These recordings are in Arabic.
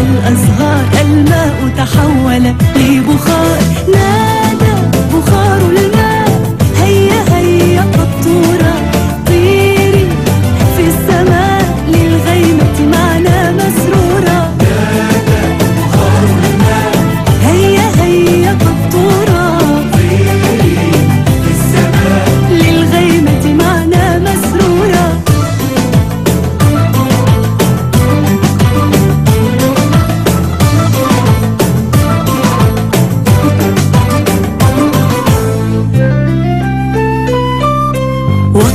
الأزهار.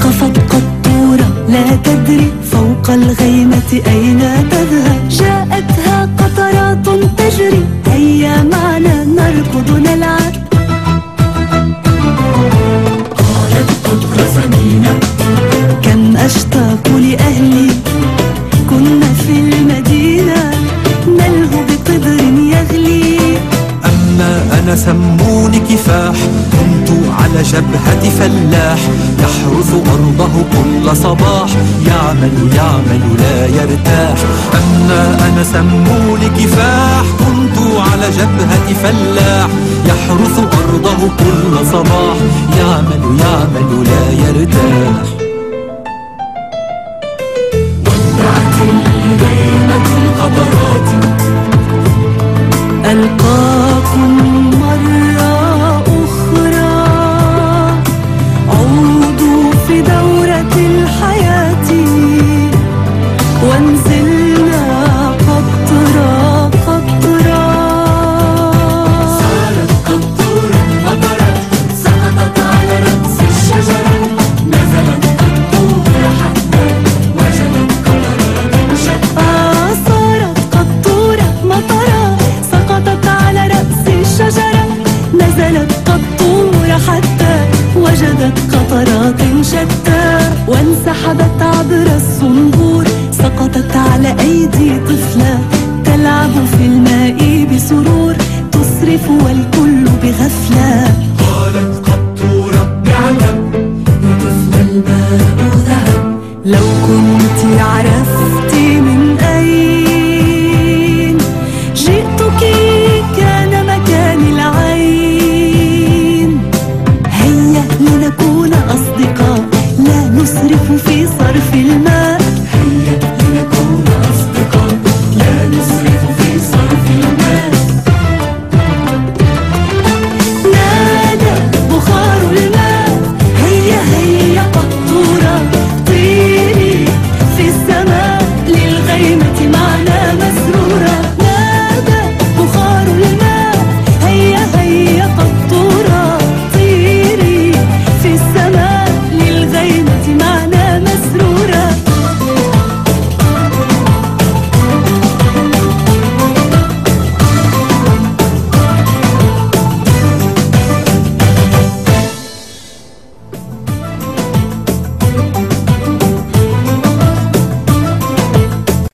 وقفت قطورة لا تدري فوق الغيمة أين تذهب. جاءتها قطرات تجري هيا معنا نركض نلعب. قالت قطر سمينة كم أشتاق سموني كفاح كنت على جبهة فلاح. يحرث أرضه كل صباح. يعمل يعمل لا يرتاح. أما أنا سموني كفاح كنت على جبهة فلاح. يحرث أرضه كل صباح. يعمل يعمل لا يرتاح. الغيمة القطرات منزل تلعب في الماء بسرور تصرف والكل بغفلة. قالت قط رب اعلم يطفو الماء ذهب. لو كنت عرفت من أين جئتك كان مكان العين. هيا لنكون أصدقاء لا نسرف في صرف المال